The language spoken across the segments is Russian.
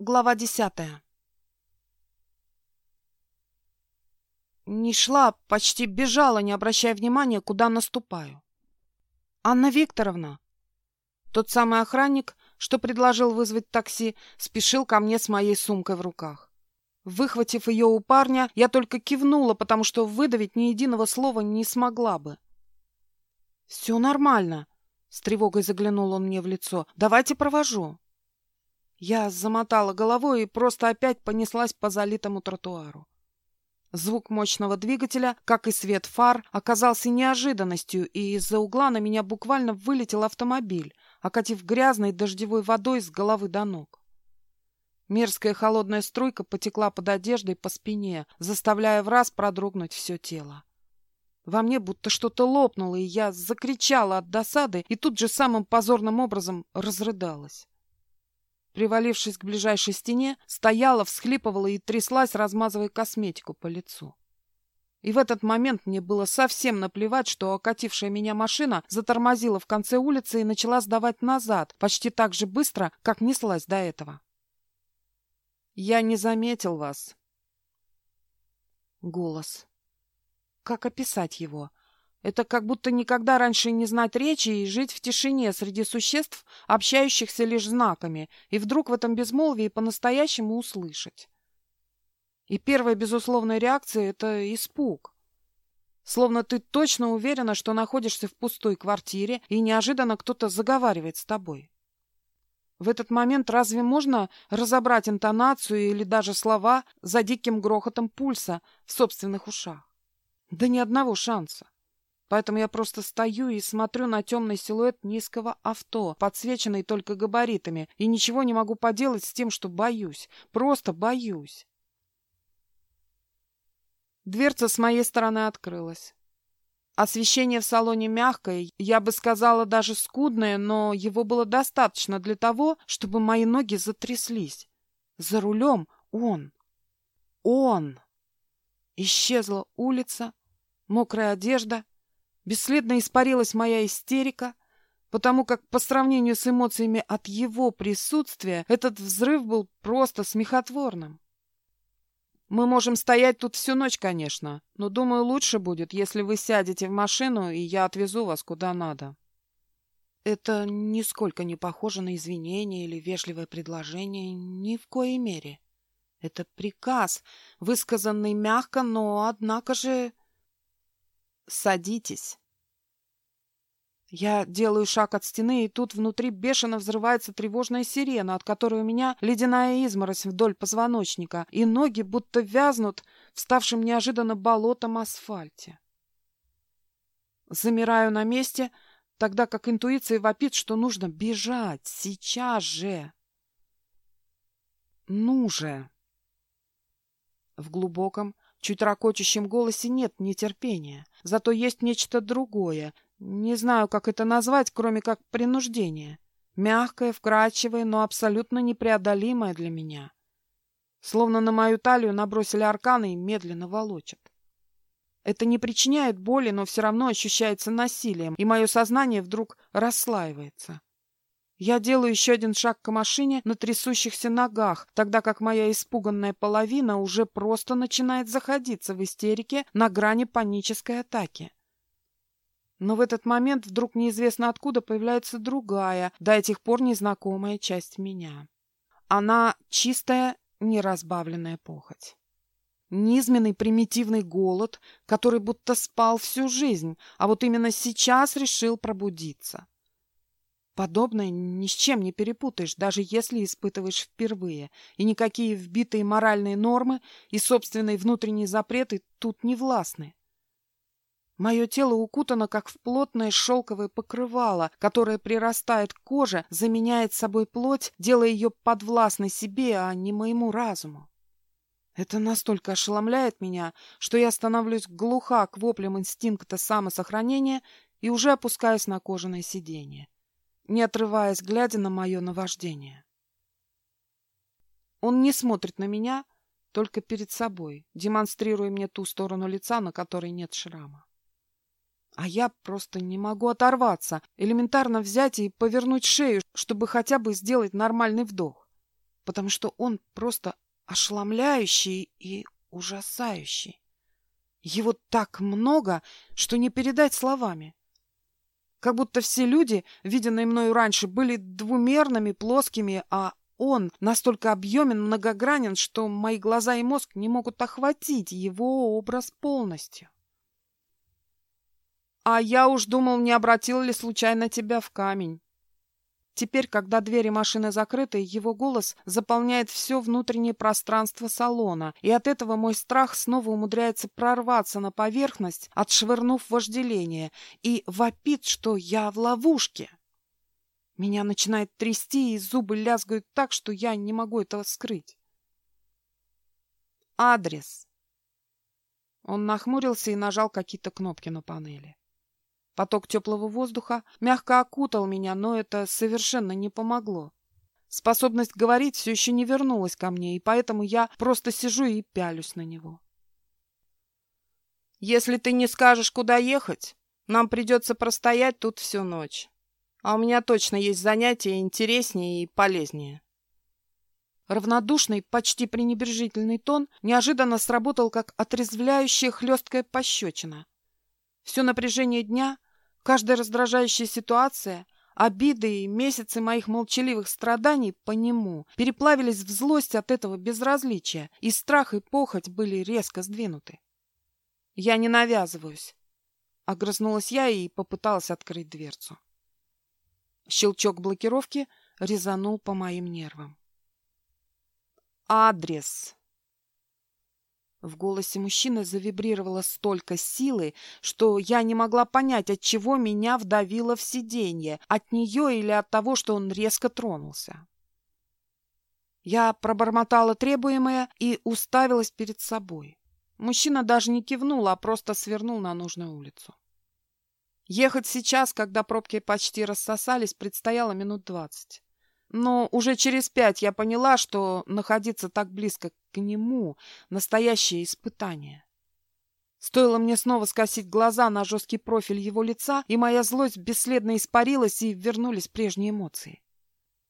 Глава десятая Не шла, почти бежала, не обращая внимания, куда наступаю. «Анна Викторовна!» Тот самый охранник, что предложил вызвать такси, спешил ко мне с моей сумкой в руках. Выхватив ее у парня, я только кивнула, потому что выдавить ни единого слова не смогла бы. «Все нормально», — с тревогой заглянул он мне в лицо. «Давайте провожу». Я замотала головой и просто опять понеслась по залитому тротуару. Звук мощного двигателя, как и свет фар, оказался неожиданностью, и из-за угла на меня буквально вылетел автомобиль, окатив грязной дождевой водой с головы до ног. Мерзкая холодная струйка потекла под одеждой по спине, заставляя в раз продрогнуть все тело. Во мне будто что-то лопнуло, и я закричала от досады и тут же самым позорным образом разрыдалась привалившись к ближайшей стене, стояла, всхлипывала и тряслась, размазывая косметику по лицу. И в этот момент мне было совсем наплевать, что окатившая меня машина затормозила в конце улицы и начала сдавать назад, почти так же быстро, как неслась до этого. «Я не заметил вас». Голос. Как описать его? Это как будто никогда раньше не знать речи и жить в тишине среди существ, общающихся лишь знаками, и вдруг в этом безмолвии по-настоящему услышать. И первая безусловная реакция — это испуг. Словно ты точно уверена, что находишься в пустой квартире, и неожиданно кто-то заговаривает с тобой. В этот момент разве можно разобрать интонацию или даже слова за диким грохотом пульса в собственных ушах? Да ни одного шанса. Поэтому я просто стою и смотрю на темный силуэт низкого авто, подсвеченный только габаритами, и ничего не могу поделать с тем, что боюсь. Просто боюсь. Дверца с моей стороны открылась. Освещение в салоне мягкое, я бы сказала, даже скудное, но его было достаточно для того, чтобы мои ноги затряслись. За рулем он. Он. Исчезла улица, мокрая одежда, Бесследно испарилась моя истерика, потому как по сравнению с эмоциями от его присутствия этот взрыв был просто смехотворным. Мы можем стоять тут всю ночь, конечно, но, думаю, лучше будет, если вы сядете в машину, и я отвезу вас куда надо. Это нисколько не похоже на извинение или вежливое предложение, ни в коей мере. Это приказ, высказанный мягко, но, однако же... Садитесь. Я делаю шаг от стены, и тут внутри бешено взрывается тревожная сирена, от которой у меня ледяная изморозь вдоль позвоночника, и ноги будто вязнут в ставшем неожиданно болотом асфальте. Замираю на месте, тогда как интуиция вопит, что нужно бежать сейчас же. Ну же! В глубоком, чуть ракочущем голосе нет нетерпения, зато есть нечто другое, не знаю, как это назвать, кроме как принуждение. Мягкое, вкрадчивое, но абсолютно непреодолимое для меня. Словно на мою талию набросили арканы и медленно волочат. Это не причиняет боли, но все равно ощущается насилием, и мое сознание вдруг расслаивается. Я делаю еще один шаг к машине на трясущихся ногах, тогда как моя испуганная половина уже просто начинает заходиться в истерике на грани панической атаки. Но в этот момент вдруг неизвестно откуда появляется другая, до этих пор незнакомая часть меня. Она чистая, неразбавленная похоть. Низменный примитивный голод, который будто спал всю жизнь, а вот именно сейчас решил пробудиться. Подобное ни с чем не перепутаешь, даже если испытываешь впервые, и никакие вбитые моральные нормы и собственные внутренние запреты тут не властны. Мое тело укутано, как в плотное шелковое покрывало, которое прирастает к коже, заменяет собой плоть, делая ее подвластной себе, а не моему разуму. Это настолько ошеломляет меня, что я становлюсь глуха к воплям инстинкта самосохранения и уже опускаюсь на кожаное сиденье не отрываясь, глядя на мое наваждение. Он не смотрит на меня, только перед собой, демонстрируя мне ту сторону лица, на которой нет шрама. А я просто не могу оторваться, элементарно взять и повернуть шею, чтобы хотя бы сделать нормальный вдох. потому что он просто ошеломляющий и ужасающий. Его так много, что не передать словами. Как будто все люди, виденные мною раньше, были двумерными, плоскими, а он настолько объемен, многогранен, что мои глаза и мозг не могут охватить его образ полностью. А я уж думал, не обратил ли случайно тебя в камень. Теперь, когда двери машины закрыты, его голос заполняет все внутреннее пространство салона, и от этого мой страх снова умудряется прорваться на поверхность, отшвырнув вожделение, и вопит, что я в ловушке. Меня начинает трясти, и зубы лязгают так, что я не могу этого скрыть. Адрес. Он нахмурился и нажал какие-то кнопки на панели. Поток теплого воздуха мягко окутал меня, но это совершенно не помогло. Способность говорить все еще не вернулась ко мне, и поэтому я просто сижу и пялюсь на него. «Если ты не скажешь, куда ехать, нам придется простоять тут всю ночь. А у меня точно есть занятия интереснее и полезнее». Равнодушный, почти пренебрежительный тон неожиданно сработал, как отрезвляющая хлесткая пощечина. Все напряжение дня Каждая раздражающая ситуация, обиды и месяцы моих молчаливых страданий по нему переплавились в злость от этого безразличия, и страх и похоть были резко сдвинуты. «Я не навязываюсь», — огрызнулась я и попыталась открыть дверцу. Щелчок блокировки резанул по моим нервам. «Адрес!» В голосе мужчины завибрировало столько силы, что я не могла понять, от чего меня вдавило в сиденье, от нее или от того, что он резко тронулся. Я пробормотала требуемое и уставилась перед собой. Мужчина даже не кивнул, а просто свернул на нужную улицу. Ехать сейчас, когда пробки почти рассосались, предстояло минут двадцать. Но уже через пять я поняла, что находиться так близко к нему — настоящее испытание. Стоило мне снова скосить глаза на жесткий профиль его лица, и моя злость бесследно испарилась, и вернулись прежние эмоции.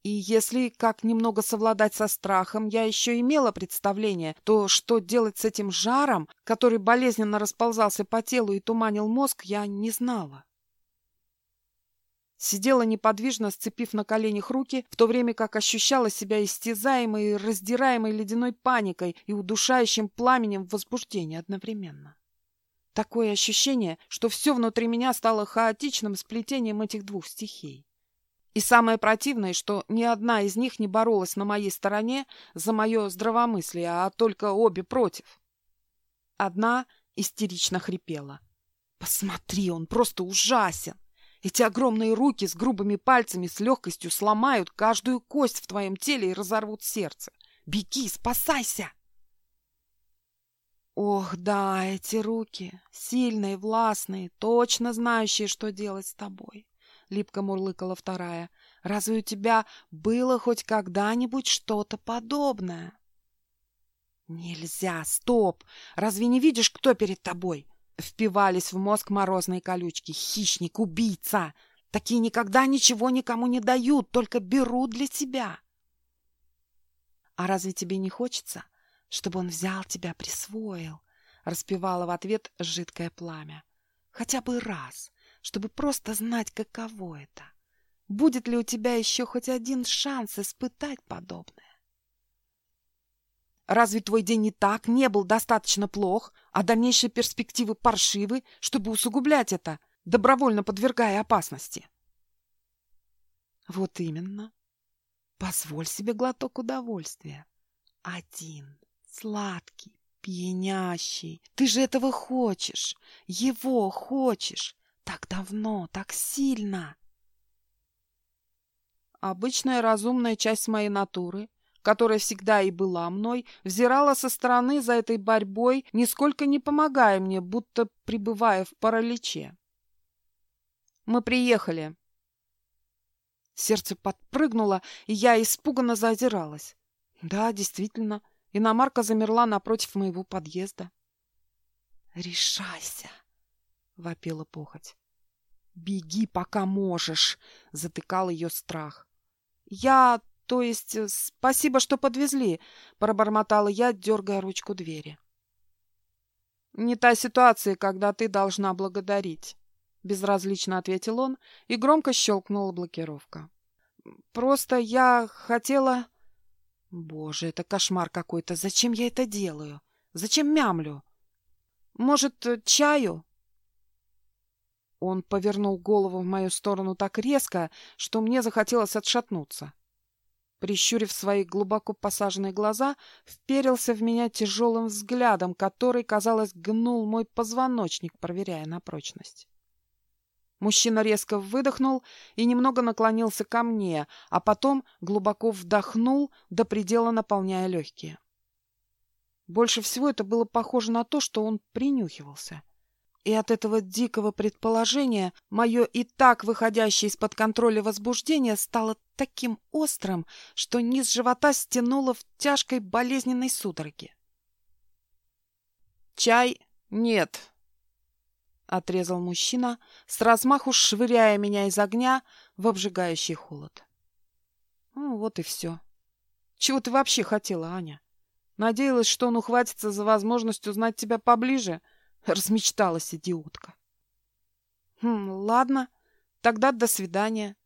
И если как немного совладать со страхом, я еще имела представление, то что делать с этим жаром, который болезненно расползался по телу и туманил мозг, я не знала. Сидела неподвижно, сцепив на коленях руки, в то время как ощущала себя истязаемой и раздираемой ледяной паникой и удушающим пламенем возбуждения одновременно. Такое ощущение, что все внутри меня стало хаотичным сплетением этих двух стихий. И самое противное, что ни одна из них не боролась на моей стороне за мое здравомыслие, а только обе против. Одна истерично хрипела. «Посмотри, он просто ужасен! Эти огромные руки с грубыми пальцами с легкостью сломают каждую кость в твоем теле и разорвут сердце. Беги, спасайся! Ох, да, эти руки, сильные, властные, точно знающие, что делать с тобой. Липко мурлыкала вторая. Разве у тебя было хоть когда-нибудь что-то подобное? Нельзя, стоп! Разве не видишь, кто перед тобой? Впивались в мозг морозные колючки. Хищник, убийца! Такие никогда ничего никому не дают, только берут для себя. А разве тебе не хочется, чтобы он взял тебя, присвоил? Распевала в ответ жидкое пламя. Хотя бы раз, чтобы просто знать, каково это. Будет ли у тебя еще хоть один шанс испытать подобное? Разве твой день не так не был достаточно плох, а дальнейшие перспективы паршивы, чтобы усугублять это, добровольно подвергая опасности? Вот именно. Позволь себе глоток удовольствия. Один, сладкий, пьянящий. Ты же этого хочешь, его хочешь. Так давно, так сильно. Обычная разумная часть моей натуры которая всегда и была мной, взирала со стороны за этой борьбой, нисколько не помогая мне, будто пребывая в параличе. «Мы приехали». Сердце подпрыгнуло, и я испуганно зазиралась. Да, действительно, иномарка замерла напротив моего подъезда. «Решайся!» — вопила похоть. «Беги, пока можешь!» — затыкал ее страх. «Я то есть э, спасибо, что подвезли», — пробормотала я, дергая ручку двери. «Не та ситуация, когда ты должна благодарить», — безразлично ответил он и громко щелкнула блокировка. «Просто я хотела...» «Боже, это кошмар какой-то! Зачем я это делаю? Зачем мямлю? Может, чаю?» Он повернул голову в мою сторону так резко, что мне захотелось отшатнуться. Прищурив свои глубоко посаженные глаза, вперился в меня тяжелым взглядом, который, казалось, гнул мой позвоночник, проверяя на прочность. Мужчина резко выдохнул и немного наклонился ко мне, а потом глубоко вдохнул, до предела наполняя легкие. Больше всего это было похоже на то, что он принюхивался. И от этого дикого предположения мое и так выходящее из-под контроля возбуждение стало таким острым, что низ живота стянуло в тяжкой болезненной судороге. «Чай нет», — отрезал мужчина, с размаху швыряя меня из огня в обжигающий холод. Ну, вот и все. Чего ты вообще хотела, Аня? Надеялась, что он ухватится за возможность узнать тебя поближе — Размечталась идиотка. Хм, ладно, тогда до свидания.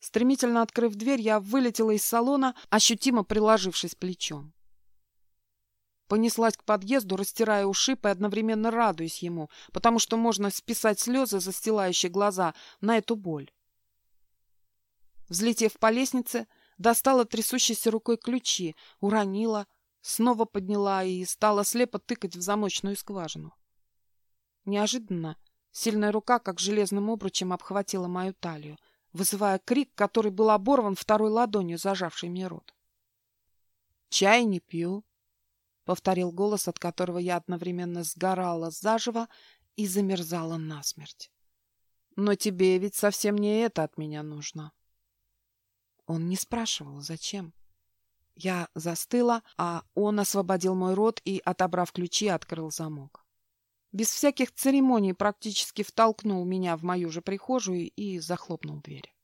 Стремительно открыв дверь, я вылетела из салона, ощутимо приложившись плечом. Понеслась к подъезду, растирая ушиб и одновременно радуясь ему, потому что можно списать слезы, застилающие глаза, на эту боль. Взлетев по лестнице, достала трясущейся рукой ключи, уронила, снова подняла и стала слепо тыкать в замочную скважину. Неожиданно сильная рука, как железным обручем, обхватила мою талию, вызывая крик, который был оборван второй ладонью, зажавшей мне рот. «Чай не пью», — повторил голос, от которого я одновременно сгорала заживо и замерзала насмерть. «Но тебе ведь совсем не это от меня нужно». Он не спрашивал, зачем. Я застыла, а он освободил мой рот и, отобрав ключи, открыл замок без всяких церемоний практически втолкнул меня в мою же прихожую и захлопнул дверь.